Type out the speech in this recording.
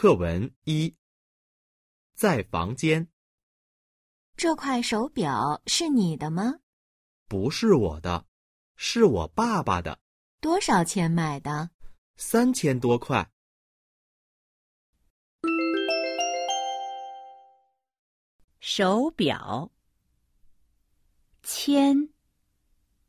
课文一在房间。这块手表是你的吗？不是我的是我爸爸的。多少钱买的？三千多块。手表千。